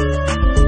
啊！